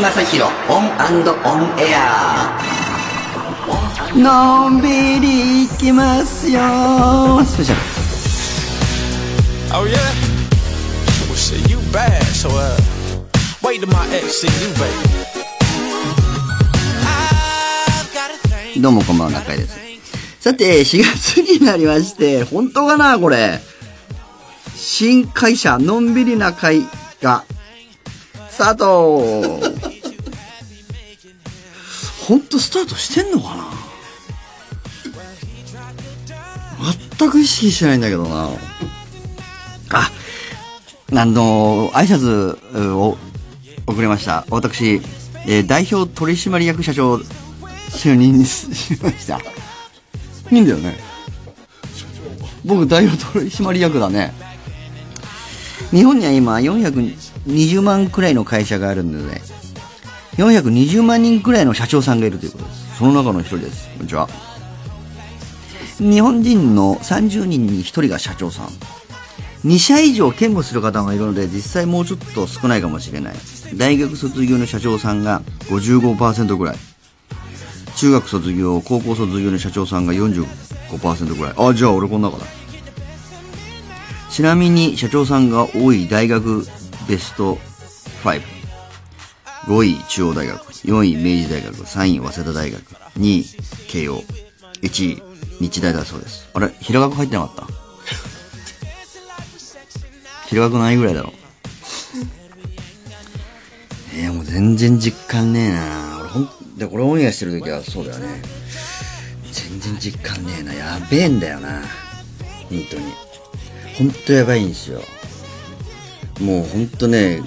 正広 ON and ON AIR のんびりいきますよスペシャル Oh yeah? Well shit, you bad, so uh wait till my ex see you, baby. どうもこんばんは、中居です。さて、4月になりまして、本当かなこれ。新会社、のんびりな会が、スタート本当スタートしてんのかな？全く意識してないんだけどな。あ、あの、挨拶を送りました。私、えー代表取締役社長、就任しました。いいんだよね。僕、代表取締役だね。日本には今、420万くらいの会社があるのでね、420万人くらいの社長さんがいるということです。その中の一人です。こんにちは。日本人の30人に1人が社長さん。2社以上兼務する方がいるので、実際もうちょっと少ないかもしれない。大学卒業の社長さんが55%ぐらい。中学卒業、高校卒業の社長さんが45%ぐらい。あ、じゃあ俺この中だ。ちなみに社長さんが多い大学ベスト5。5位中央大学、4位明治大学、3位早稲田大学、2位慶応、1位日大だそうです。あれ平学入ってなかった？平学何位ぐらいだろ。えー、もう全然実感ねえな。俺ほんでこれオンエアしてる時はそうだよね。全然実感ねえな。やべえんだよな。本当に。本当やばいんですよ。もう本当ね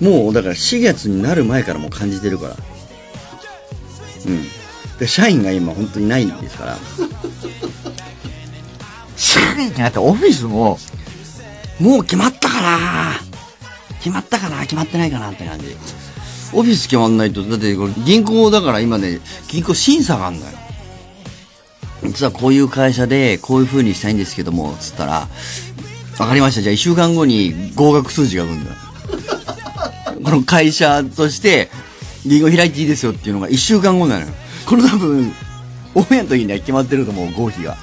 もうだから4月になる前からもう感じてるから。うん。で社員が今本当にないんですから。社員があってオフィスももう決まったかな決まったかな決まってないかなって感じ。オフィス決まんないとだってこれ銀行だから今ね銀行審査があんだよ。実はこういう会社でこういう風にしたいんですけどもつったらわかりました。じゃあ1週間後に合格数字が来るんだ。この会社として銀行開いていいですよっていうのが1週間後なのよ。これ多分オンエアの時には決まってると思う合否が。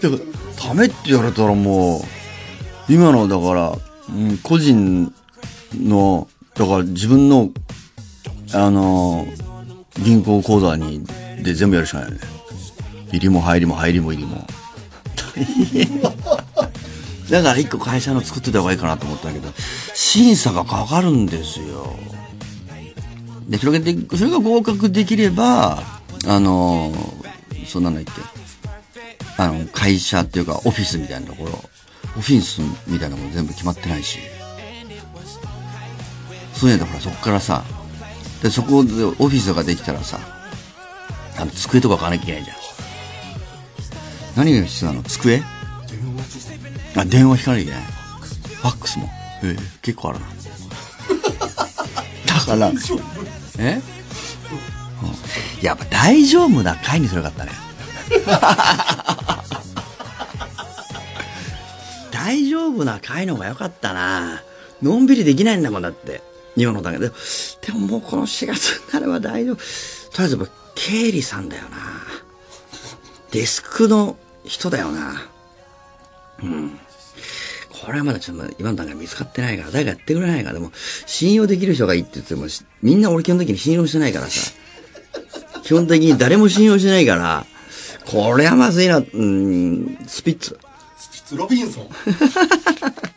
だからダメって言われたらもう今のだから、うん、個人のだから自分のあの銀行口座にで全部やるしかないよね。入りも入りも入りも入りも。大 変だから一個会社の作ってた方がいいかなと思ったけど審査がかかるんですよ。でそれがでそれが合格できればあのそんなの言ってあの会社っていうかオフィスみたいなところオフィスみたいなもの全部決まってないし。そういうのだからそこからさでそこでオフィスができたらさあの机とか買わなきゃいけないじゃん。何が必要なの？机？あ電話引かなきゃいけない。ファックスも。ええ結構あるな。だからえ、うん。やっぱ大丈夫な回にすればよかったね。大丈夫な回の方が良かったな。のんびりできないんだもんだって。今のだけで。でももうこの4月になれば大丈夫。とりあえずやっぱ経理さんだよな。デスクの人だよなうん。これはまだちょっと今の段階見つかってないから誰かやってくれないからでも信用できる人がいいって言ってもみんな俺基本的に信用してないからさ。基本的に誰も信用してないからこれはまずいな。うんスピッツスピッツロビンソン。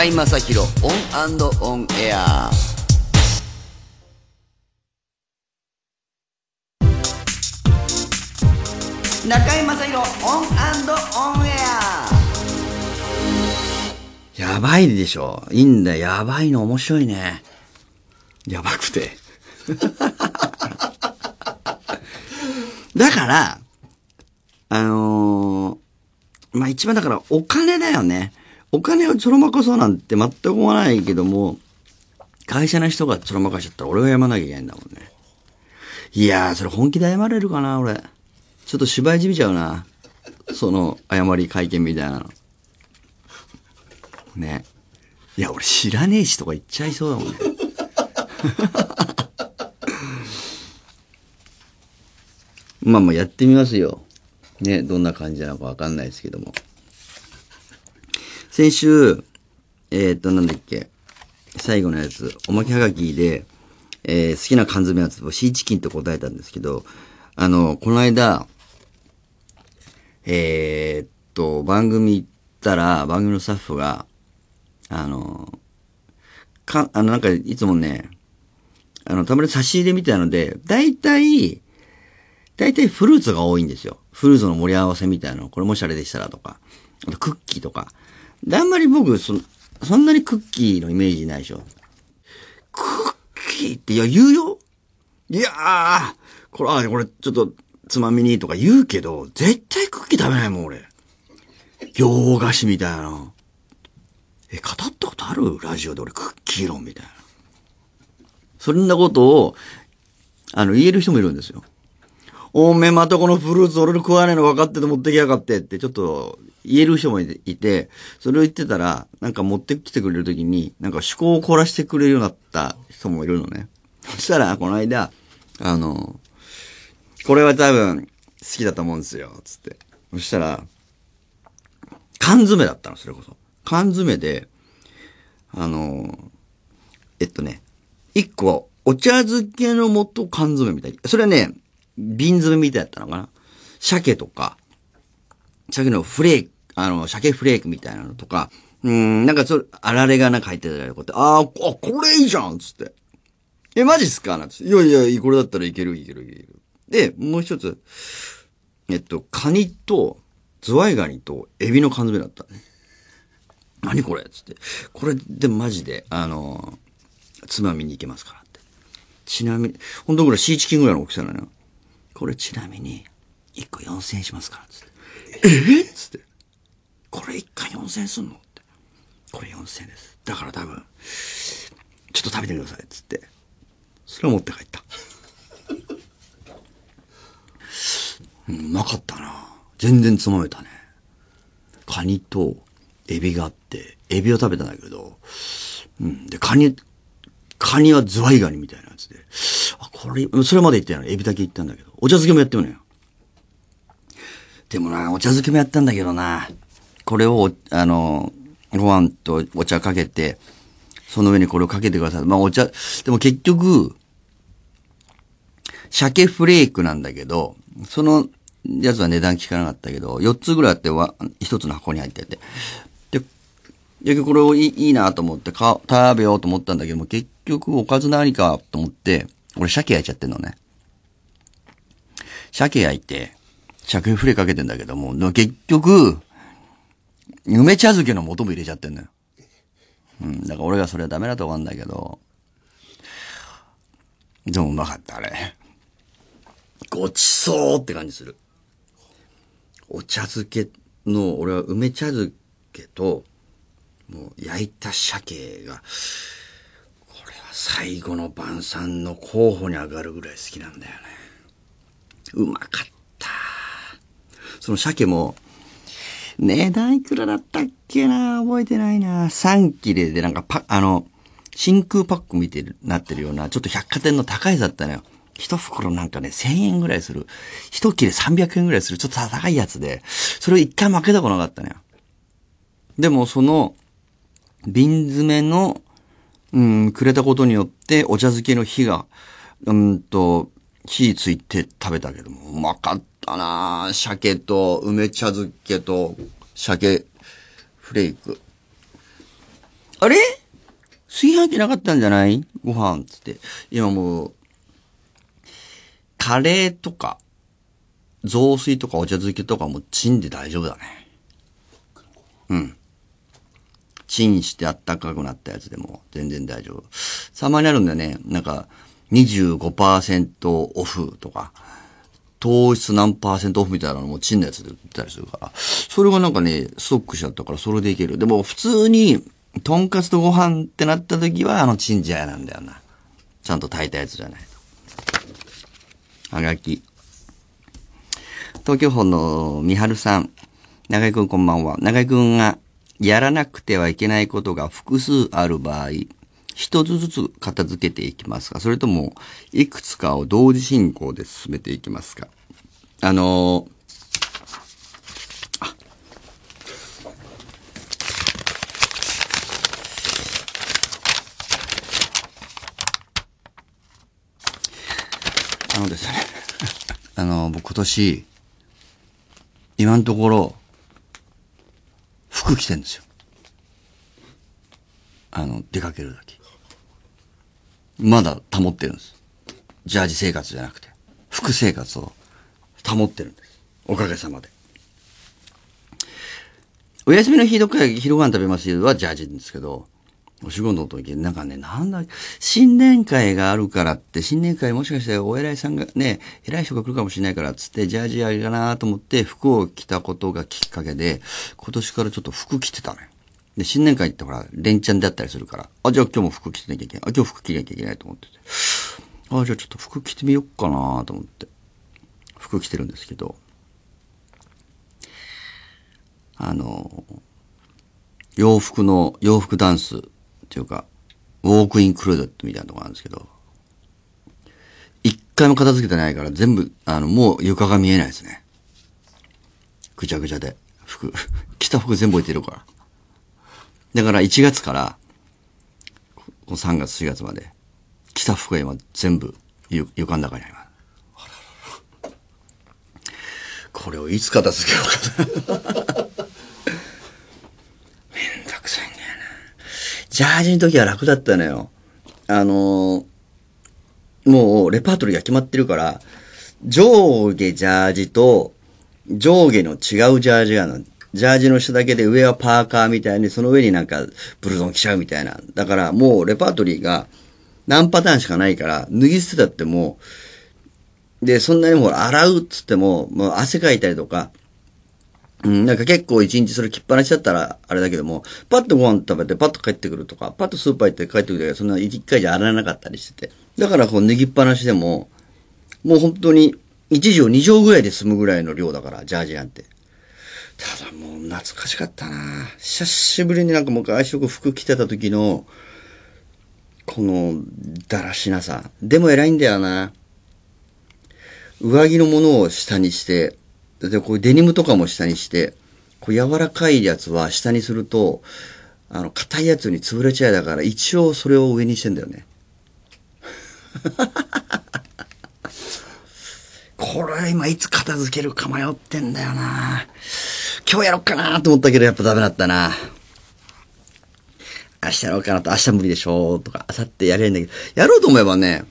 中居正広オンオンエア。中居正広オンオンエア。やばいでしょ。いいんだよ。やばいの面白いね。やばくて。だからあのーまあ一番だからお金だよね。お金をちょろまかそうなんて全く思わないけども、会社の人がちょろまかしちゃったら俺が謝らなきゃいけないんだもんね。いやー、それ本気で謝れるかな、俺。ちょっと芝居じみちゃうな。その、謝り会見みたいなの。ね。いや、俺知らねえしとか言っちゃいそうだもんね。まあまあやってみますよ。ね、どんな感じなのかわかんないですけども。先週、えー、と、なんだっけ、最後のやつ、おまけはがきで、えー、好きな缶詰はつ、シーチキンと答えたんですけど、あの、この間、えー、っと、番組行ったら、番組のスタッフが、あの、か、あの、なんか、いつもね、あの、たまに差し入れみたいなので、大体、大体フルーツが多いんですよ。フルーツの盛り合わせみたいなの。これもしあれでしたらとか。あとクッキーとか。で、あんまり僕、そ、そんなにクッキーのイメージないでしょ。クッキーって、いや、言うよいやー、これ、あ、これ、ちょっと、つまみにとか言うけど、絶対クッキー食べないもん、俺。洋菓子みたいな。え、語ったことある？ラジオで俺、クッキー論みたいな。そんなことを、あの、言える人もいるんですよ。おめまたこのフルーツ俺の食わねえの分かってて持ってきやがってってちょっと言える人もいて、それを言ってたら、なんか持ってきてくれるときに、なんか思考を凝らしてくれるようになった人もいるのね。そしたら、この間、あの、これは多分好きだと思うんですよ、つって。そしたら、缶詰だったの、それこそ。缶詰で、あの、えっとね、一個、お茶漬けの素缶詰みたい。それはね、瓶詰みたいだったのかな。鮭とか、鮭のフレーク、あの、鮭フレークみたいなのとか、うん、なんかそれ、あられがなんか入ってたりこうやって、ああ、これいいじゃんつって。え、マジっすか？なんつって。いやいや、これだったらいけるいけるいける。で、もう一つ、えっと、カニと、ズワイガニとエビの缶詰だったね。何これつって。これでマジで、あの、つまみに行けますからって。ちなみに、ほんとぐらシーチキンぐらいの大きさなのよ。これちなみに、1個4000円しますから、つって。えっ？つって。これ1回4000円すんの？って。これ4000円です。だから多分、ちょっと食べてください、っつって。それを持って帰った。うん、うまかったな。全然つまめたね。カニとエビがあって、エビを食べたんだけど、うん。で、カニ、カニはズワイガニみたいなやつで。あ、これ、それまで言ってない。エビだけ言ったんだけど。お茶漬けもやってるのよ。でもな、お茶漬けもやったんだけどな。これを、あの、ご飯とお茶かけて、その上にこれをかけてください。まあお茶、でも結局、鮭フレークなんだけど、そのやつは値段聞かなかったけど、4つぐらいあっては、1つの箱に入ってて。で、結局これをいいいいなと思ってか、食べようと思ったんだけども、結局おかず何かと思って、俺鮭焼いちゃってんのね。鮭焼いて、鮭フレかけてんだけども、も結局、梅茶漬けの素も入れちゃってんのよ。うん、だから俺がそれはダメだと思うんだけど、でもうまかった、あれ。ごちそうって感じする。お茶漬けの、俺は梅茶漬けと、もう焼いた鮭が、これは最後の晩餐の候補に上がるぐらい好きなんだよね。うまかった。その鮭も、値段いくらだったっけな？覚えてないな ?3 切れでなんかパ、あの、真空パック見てる、なってるような、ちょっと百貨店の高いやつだったのよ。一袋なんかね、1000円ぐらいする。一切れ300円ぐらいする。ちょっと高いやつで、それを一回負けたことなかったのよ。でもその、瓶詰めの、うん、くれたことによって、お茶漬けの火が、うんと、火ついて食べたけども、うまかったな鮭と梅茶漬けと鮭フレーク。あれ？炊飯器なかったんじゃない？ご飯、つって。今もう、カレーとか、雑炊とかお茶漬けとかもチンで大丈夫だね。うん。チンしてあったかくなったやつでも全然大丈夫。たまにあるんだよね。なんか、25%オフとか、糖質何パーセントオフみたいなのもチンのやつで売ったりするから、それがなんかね、ストックしちゃったからそれでいける。でも普通に、とんかつとご飯ってなった時はあのチンジャーなんだよな。ちゃんと炊いたやつじゃないと。はがき。東京本の三春さん。長井くんこんばんは。長井くんがやらなくてはいけないことが複数ある場合、一つずつ片付けていきますかそれとも、いくつかを同時進行で進めていきますかあのーあのですね。あの、僕今年、今のところ、服着てんですよ。あの、出かけるだけ。まだ保ってるんです。ジャージ生活じゃなくて、服生活を保ってるんです。おかげさまで。お休みの日どっか昼ご飯食べますよはジャージですけど、お仕事の時、なんかね、なんだ、新年会があるからって、新年会もしかしてお偉いさんがね、偉い人が来るかもしれないからっつって、ジャージあれかなと思って服を着たことがきっかけで、今年からちょっと服着てたね。で、新年会ってほら、連チャンであったりするから、あ、じゃあ今日も服着てなきゃいけない。あ、今日服着なきゃいけないと思ってて。あ、じゃあちょっと服着てみよっかなと思って。服着てるんですけど、あの、洋服の、洋服ダンスっていうか、ウォークインクローゼットみたいなとこなんですけど、一回も片付けてないから全部、あの、もう床が見えないですね。ぐちゃぐちゃで。服、着た服全部置いてるから。だから1月から、ここの3月、4月まで、着た服が今全部ゆ床の中にあります。これをいつ片付けようかな。めんどくさいんだよな。ジャージの時は楽だったのよ。あのーもうレパートリーが決まってるから、上下ジャージと上下の違うジャージが。ジャージの下だけで上はパーカーみたいに、その上になんかブルゾン着ちゃうみたいな。だからもうレパートリーが何パターンしかないから、脱ぎ捨てたってもう、で、そんなにほら洗うっつっても、もう汗かいたりとか、うん、なんか結構一日それ着っぱなしだったらあれだけども、パッとご飯食べてパッと帰ってくるとか、パッとスーパー行って帰ってくるだけど、そんな一回じゃ洗わなかったりしてて。だからこう脱ぎっぱなしでも、もう本当に1畳2畳ぐらいで済むぐらいの量だから、ジャージなんて。ただもう懐かしかったな久しぶりになんかもう外食服着てた時の、このだらしなさ。でも偉いんだよな。上着のものを下にして、で、こうデニムとかも下にして、こう柔らかいやつは下にすると、あの、硬いやつに潰れちゃうだから、一応それを上にしてんだよね。これは今いつ片付けるか迷ってんだよな今日やろうかなと思ったけどやっぱダメだったな明日やろうかなと、明日無理でしょとか、明後日やれんだけど、やろうと思えばね、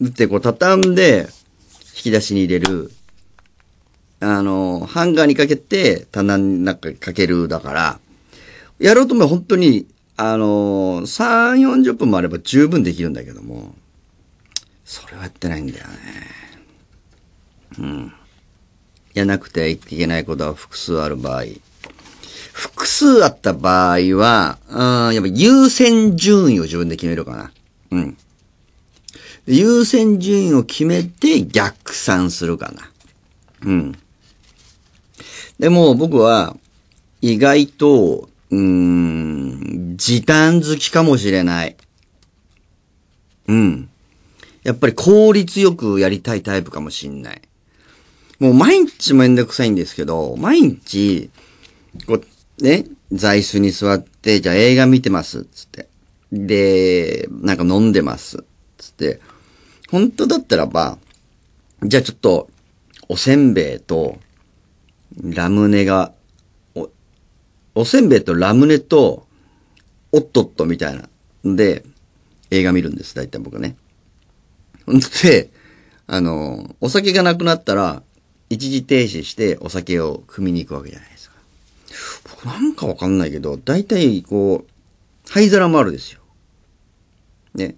だってこう畳んで、引き出しに入れる、あの、ハンガーにかけて、棚になんかかけるだから、やろうと思えば本当に、あの、3、40分もあれば十分できるんだけども、それはやってないんだよね。うん。やなくてはいけないことは複数ある場合。複数あった場合は、うん、やっぱ優先順位を自分で決めるかな。うん。優先順位を決めて逆算するかな。うん。でも僕は意外と、うん、時短好きかもしれない。うん。やっぱり効率よくやりたいタイプかもしんない。もう毎日めんどくさいんですけど、毎日、こう、ね、座椅子に座って、じゃあ映画見てます、つって。で、なんか飲んでます、つって。本当だったらば、じゃあちょっと、おせんべいと、ラムネが、お、おせんべいとラムネと、おっとっとみたいな。で、映画見るんです、大体僕ね。んで、あの、お酒がなくなったら、一時停止してお酒を汲みに行くわけじゃないですか。僕なんかわかんないけど、大体こう、灰皿もあるですよ。ね。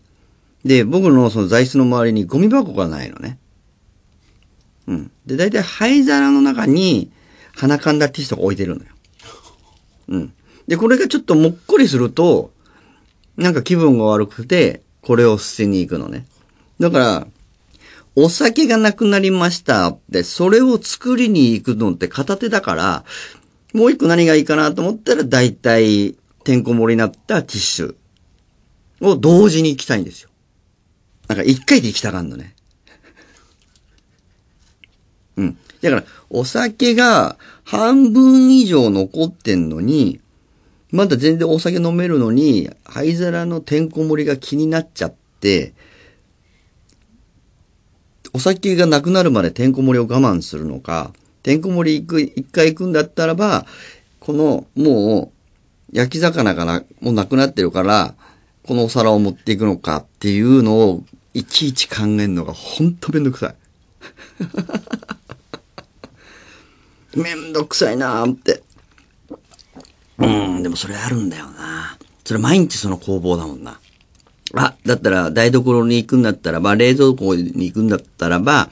で、僕のその座椅子の周りにゴミ箱がないのね。うん。で、大体灰皿の中に鼻かんだティッシュとか置いてるのよ。うん。で、これがちょっともっこりすると、なんか気分が悪くて、これを捨てに行くのね。だから、お酒がなくなりましたって、それを作りに行くのって片手だから、もう一個何がいいかなと思ったら、大体、てんこ盛りになったティッシュを同時に行きたいんですよ。なんか一回で行きたがんのね。うん。だから、お酒が半分以上残ってんのに、まだ全然お酒飲めるのに、灰皿のてんこ盛りが気になっちゃって、お酒がなくなるまでてんこ盛りを我慢するのか、てんこ盛り行く、一回行くんだったらば、この、もう、焼き魚がな、もうなくなってるから、このお皿を持っていくのかっていうのを、いちいち考えるのがほんとめんどくさい。めんどくさいなーって。うん、でもそれあるんだよな。それ毎日その工房だもんな。あ、だったら台所に行くんだったらば、冷蔵庫に行くんだったらば、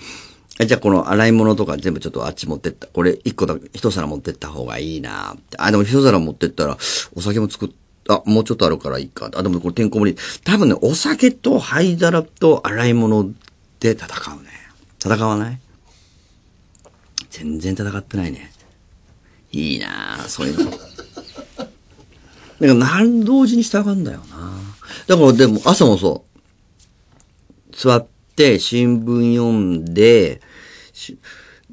じゃあこの洗い物とか全部ちょっとあっち持ってった。これ一個だ、一皿持ってった方がいいなって。あ、でも一皿持ってったら、お酒も作っ、あ、もうちょっとあるからいいか。あ、でもこれてんこ盛り。多分ね、お酒と灰皿と洗い物で戦うね。戦わない？全然戦ってないね。いいなそういうの。だから何同時に従うんだよな。だからでも朝もそう。座って新聞読んで、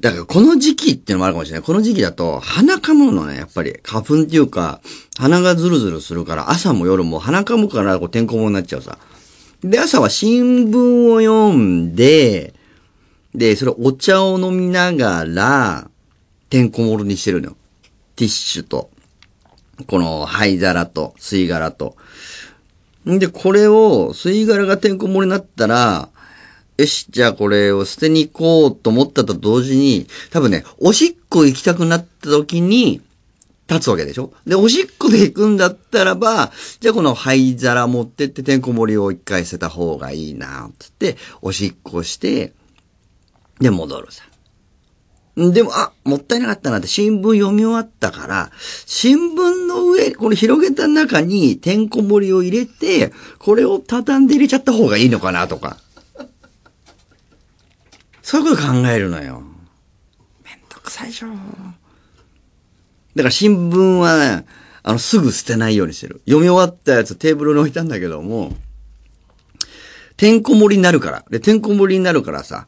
だからこの時期ってのもあるかもしれない。この時期だと鼻かむのね、やっぱり。花粉っていうか、鼻がズルズルするから、朝も夜も鼻かむからこうてんこ盛りになっちゃうさ。で、朝は新聞を読んで、で、それお茶を飲みながら、てんこ盛りにしてるのよ。ティッシュと、この灰皿と、吸い殻と。んで、これを、吸い殻がてんこ盛りになったら、よし、じゃあこれを捨てに行こうと思ったと同時に、多分ね、おしっこ行きたくなった時に、立つわけでしょ？で、おしっこで行くんだったらば、じゃあこの灰皿持ってっててんこ盛りを一回捨てた方がいいな、つって、おしっこして、で、戻るさ。でも、あ、もったいなかったなって新聞読み終わったから、新聞の上、この広げた中にてんこ盛りを入れて、これを畳んで入れちゃった方がいいのかなとか。そういうこと考えるのよ。めんどくさいでしょ。だから新聞はね、あの、すぐ捨てないようにしてる。読み終わったやつテーブルに置いたんだけども、てんこ盛りになるから。で、てんこ盛りになるからさ、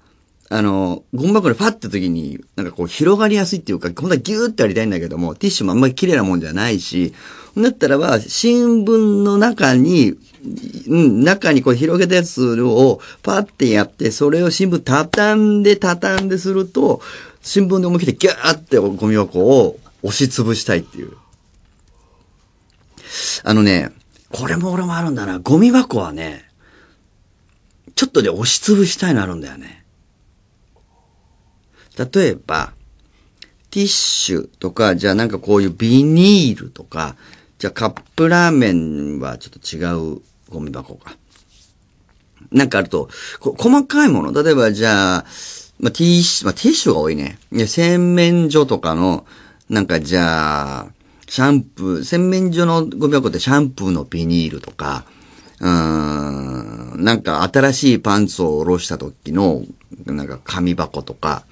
あの、ゴミ箱にパッて時に、なんかこう広がりやすいっていうか、本当はギューってやりたいんだけども、ティッシュもあんまり綺麗なもんじゃないし、だったらば、新聞の中に、うん、中にこう広げたやつをパッてやって、それを新聞畳んで畳んですると、新聞で思い切ってギューってゴミ箱を押しつぶしたいっていう。あのね、これも俺もあるんだな。ゴミ箱はね、ちょっとで押しつぶしたいのあるんだよね。例えば、ティッシュとか、じゃあなんかこういうビニールとか、じゃあカップラーメンはちょっと違うゴミ箱か。なんかあると、こ細かいもの、例えばじゃあ、まあ、ティッシュ、まあ、ティッシュが多いね。いや洗面所とかの、なんかじゃあ、シャンプー、洗面所のゴミ箱ってシャンプーのビニールとか、うーん、なんか新しいパンツを下ろした時の、なんか紙箱とか。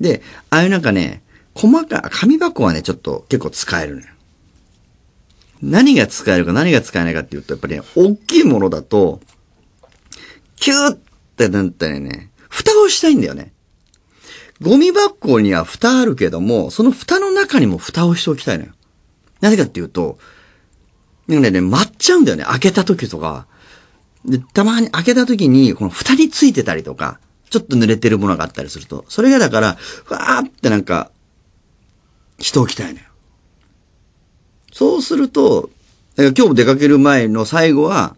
で、ああいうなんかね、細かい、紙箱はね、ちょっと結構使えるのよ。何が使えるか何が使えないかっていうと、やっぱりね、大きいものだと、キューってなったりね、蓋をしたいんだよね。ゴミ箱には蓋あるけども、その蓋の中にも蓋をしておきたいのよ。なぜかっていうと、なんかね、待っちゃうんだよね。開けた時とか。で、たまに開けた時に、この蓋についてたりとか、ちょっと濡れてるものがあったりすると、それがだから、ふわーってなんか、しておきたいのよ。そうすると、から今日も出かける前の最後は、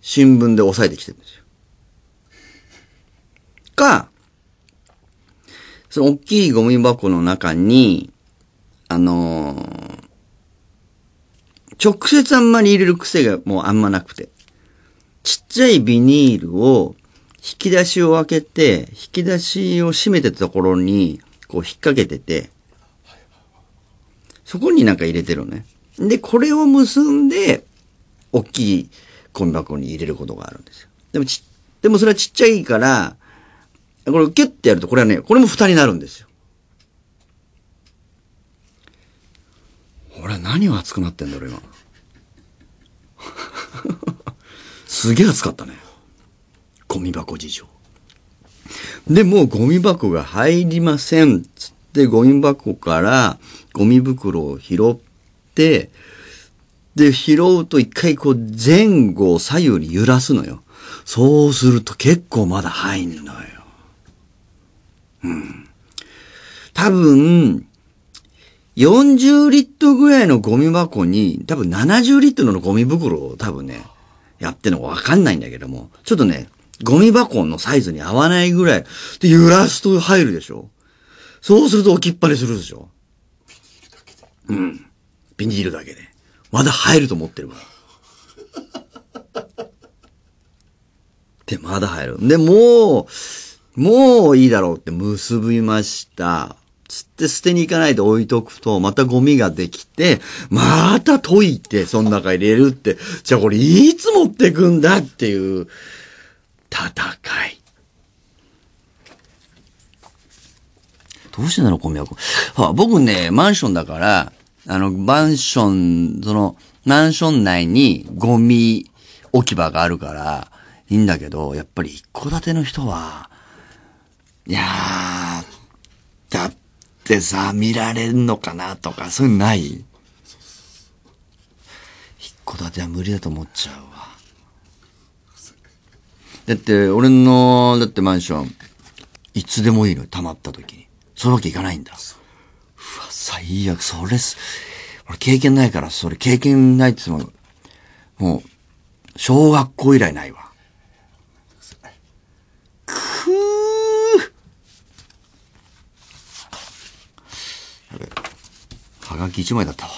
新聞で押さえてきてるんですよ。か、その大きいゴミ箱の中に、あのー直接あんまり入れる癖がもうあんまなくて、ちっちゃいビニールを引き出しを開けて、引き出しを閉めてたところに、こう引っ掛けてて、そこになんか入れてるのね。で、これを結んで、大きいゴミ箱に入れることがあるんですよ。でもち、でもそれはちっちゃいから、これキュッてやると、これはね、これも蓋になるんですよ。俺は何が熱くなってんだろう、今。すげえ熱かったね。ゴミ箱事情。で、もうゴミ箱が入りません。つって、ゴミ箱からゴミ袋を拾って、で、拾うと一回こう前後左右に揺らすのよ。そうすると結構まだ入んのよ。うん。多分、40リットルぐらいのゴミ箱に、多分70リットルのゴミ袋を多分ね、やってんのかわかんないんだけども、ちょっとね、ゴミ箱のサイズに合わないぐらい、で、揺らすと入るでしょそうすると置きっぱにするでしょうん。ビニールだけで。まだ入ると思ってるから。で、まだ入る。で、もう、もういいだろうって結びました。つって捨てに行かないで置いとくと、またゴミができて、また解いて、その中入れるって、じゃあこれいつ持ってくんだっていう、戦い。どうしてんだろう、ゴミ箱。僕ね、マンションだから、あの、マンション、その、マンション内にゴミ置き場があるから、いいんだけど、やっぱり一戸建ての人は、いやー、だってさ、見られんのかなとか、そういうのない？一戸建ては無理だと思っちゃうわ。だって、俺の、だってマンション、いつでもいいのよ、溜まった時に。そういうわけいかないんだ。うわ、最悪、それす、俺経験ないから、それ経験ないって言っても、もう、小学校以来ないわ。くー。はがき一枚だったわ。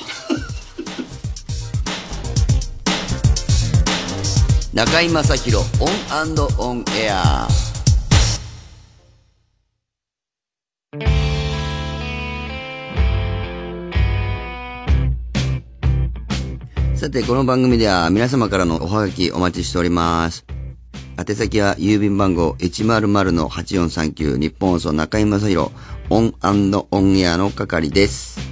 中居正広オンオンエアさて、この番組では皆様からのおはがきお待ちしております。宛先は郵便番号100-8439ニッポン放送中居正広 ON and ON AIR の係です。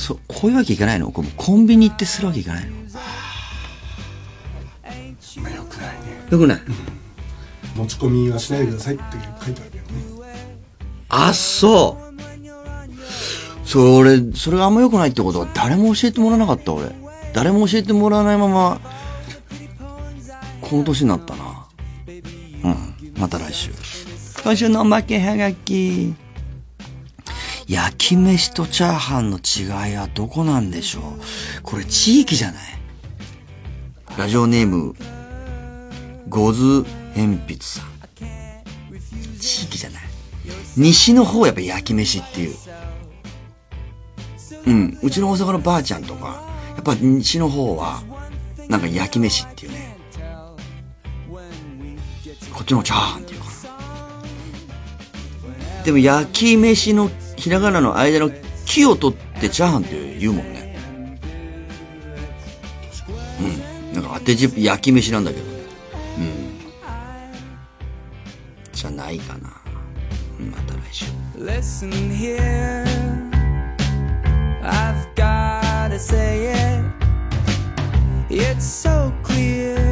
もう、そ、こういうわけいかないの？こうコンビニ行ってするわけいかないの？まあよくないねよくない？持ち込みはしないでくださいって書いてあるけどねあ、そう。それ、それがあんま良くないってことは誰も教えてもらわなかった俺。誰も教えてもらわないまま、この年になったな。うん。また来週。今週のおまけはがき。焼き飯とチャーハンの違いはどこなんでしょう？これ地域じゃない？ラジオネーム、ゴズ鉛筆さん。地域じゃない？西の方やっぱ焼き飯っていう。うん。うちの大阪のばあちゃんとか、やっぱ西の方は、なんか焼き飯っていうね。こっちの方チャーハンっていうかな。でも焼き飯のひらがなの間の木を取ってチャーハンって言うもんね。うん。なんか当て字、焼き飯なんだけどね。うん。じゃないかな。また来週。Listen here. I've gotta say it. It's so clear.